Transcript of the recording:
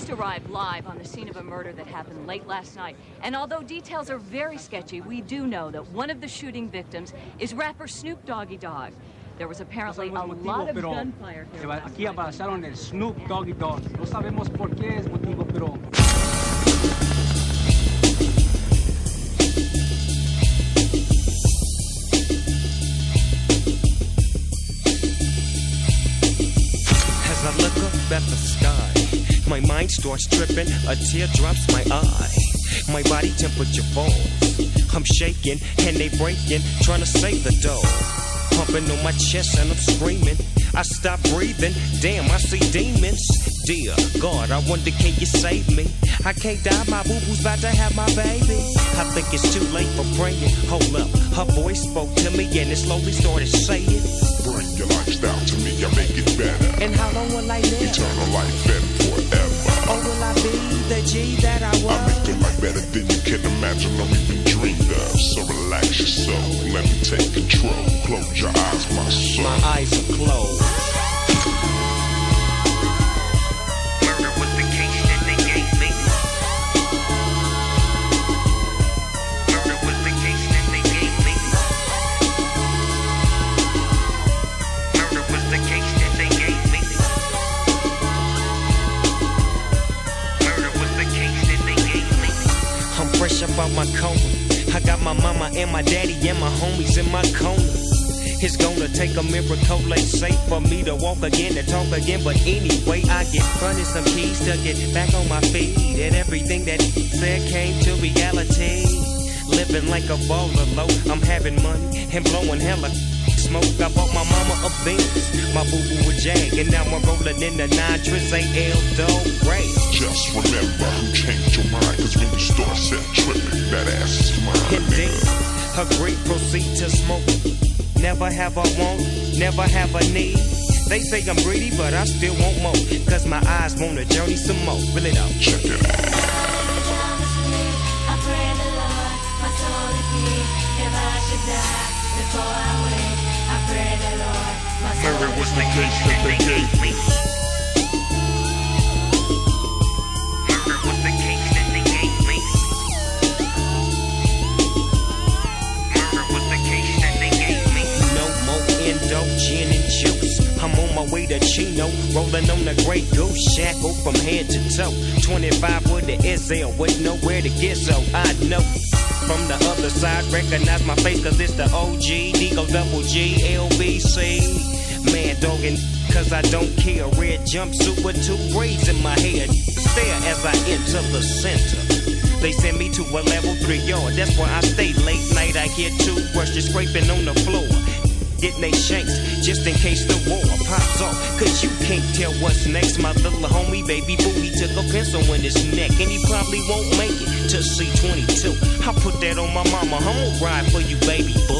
just arrived live on the scene of a murder that happened late last night. And although details are very sketchy, we do know that one of the shooting victims is rapper Snoop Doggy Dogg. There was apparently a lot of gunfire here. Aquí aparecieron el Snoop Doggy Dogg. No sabemos por qué es motivo, pero As I look up at the sky, my mind starts tripping, a tear drops my eye. My body temperature falls. I'm shaking and they breaking, trying to save the dough. Pumping on my chest and I'm screaming. I stop breathing, damn, I see demons. Dear God, I wonder can you save me? I can't die, my boo boo's about to have my baby. I think it's too late for praying. Hold up, her voice spoke to me and it slowly started saying. Bring your lifestyle to me, I make it better. And how long will I live? Eternal life and G that I was? make your life better than you can imagine or even dream of. So relax yourself, let me take control. Close your eyes, my soul. My eyes are closed. Fresh up out my coma. I got my mama and my daddy and my homies in my corner. It's gonna take a miracle, they say, for me to walk again and talk again. But anyway, I get fronted some keys to get back on my feet. And everything that said came to reality. Living like a baller low, I'm having money and blowing hella smoke. I bought my mama a Benz, my boo boo a Jag, and now I'm rolling in the nitrous AL Dog Ray. Just remember who changed your mind, cause when you start set tripping, that ass is mine. Indeed, nigga. agree, proceed to smoke. Never have a want, never have a need. They say I'm greedy, but I still want more. Cause my eyes want to journey some more. Really though. Check it out. I pray the Lord, my soul to keep. If I should die before I wake, I pray the Lord, my soul Murder was the case that they gave me. Murder was the case that they gave me. Murder was the case that they gave me. No more endo, gin and juice. I'm on my way to Chino, rolling on the great goose shackle from head to toe. 25 with the SL, with nowhere to get, so I know. From the other side, recognize my face, cause it's the OG, Digo double G, LBC. Man, dogging, cause I don't care. Red jumpsuit with two braids in my hair. Stare as I enter the center. They send me to a level three yard. That's where I stay late night. I hear toothbrushes scraping on the floor. Getting they shanks just in case the war pops off. Cause you can't tell what's next. My little homie, baby boo, he took a pencil in his neck. And he probably won't make it to C22. I put that on my mama. I'm gonna ride for you, baby boo.